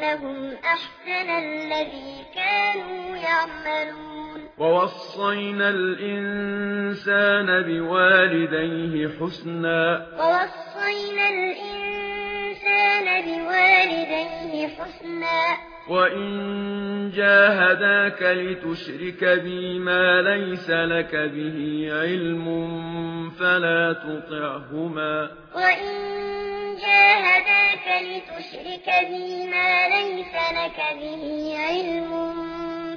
لهم أحسن الذي كانوا يعملون. ووصينا الإنسان بوالديه حسنا. ووصينا الإنسان بوالديه حسنا. وَإِن جَاهَدَاكَ لِتُشْرِكَ بِي مَا لَيْسَ لَكَ بِهِ عِلْمٌ فَلَا تُطِعْهُمَا وَإِن جَاهَدَاكَ لِتُشْرِكَ بِي مَا لَيْسَ لَكَ بِهِ عِلْمٌ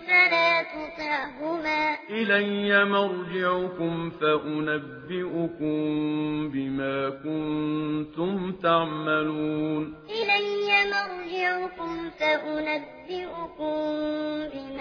فَلَا تُطِعْهُمَا إلي مرجعكم فأنبئكم بما كنتم تعملون. إلي مرجعكم فأنبئكم بما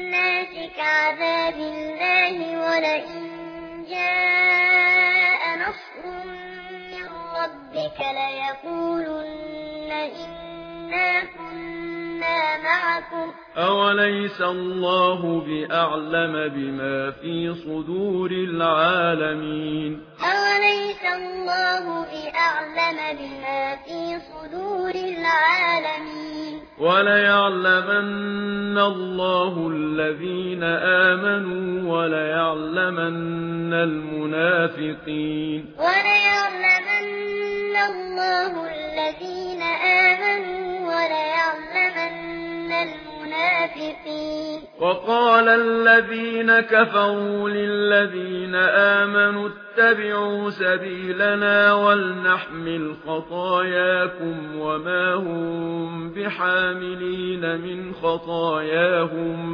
الناس عَذَابَ الله ولئن جاء نصر من ربك ليقولن إنا كنا معكم. أوليس الله بأعلم بما في صدور العالمين؟ أوليس الله بأعلم بما في صدور العالمين؟ وَلَيَعْلَمَنَّ اللَّهُ الَّذِينَ آمَنُوا وَلَيَعْلَمَنَّ الْمُنَافِقِينَ. وَلَيَعْلَمَنَّ اللَّهُ الَّذِينَ آمَنُوا وَلَيَعْلَمَنَّ الْمُنَافِقِينَ. وقال الذين كفروا للذين آمنوا اتبعوا سبيلنا ولنحمل خطاياكم وما هم بحاملين من خطاياهم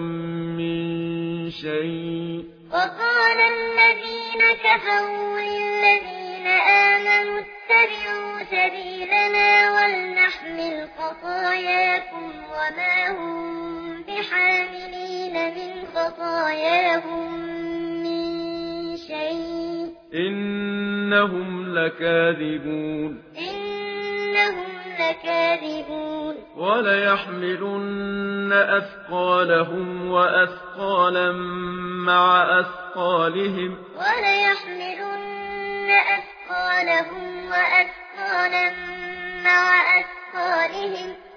من شيء. وقال الذين كفروا للذين آمنوا اتبعوا سبيلنا ولنحمل خطاياكم وما هم استطاع من شيء. إنهم لكاذبون. إنهم لكاذبون. وليحملن أثقالهم وأثقالا مع أثقالهم. وليحملن أثقالهم وأثقالا مع أثقالهم.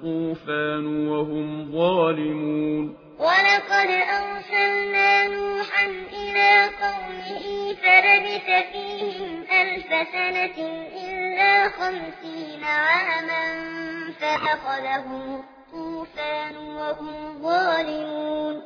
الطوفان وهم ظالمون. ولقد أرسلنا نوحا إلى قومه فلبث فيهم ألف سنة إلا خمسين عاما فأخذهم الطوفان وهم ظالمون.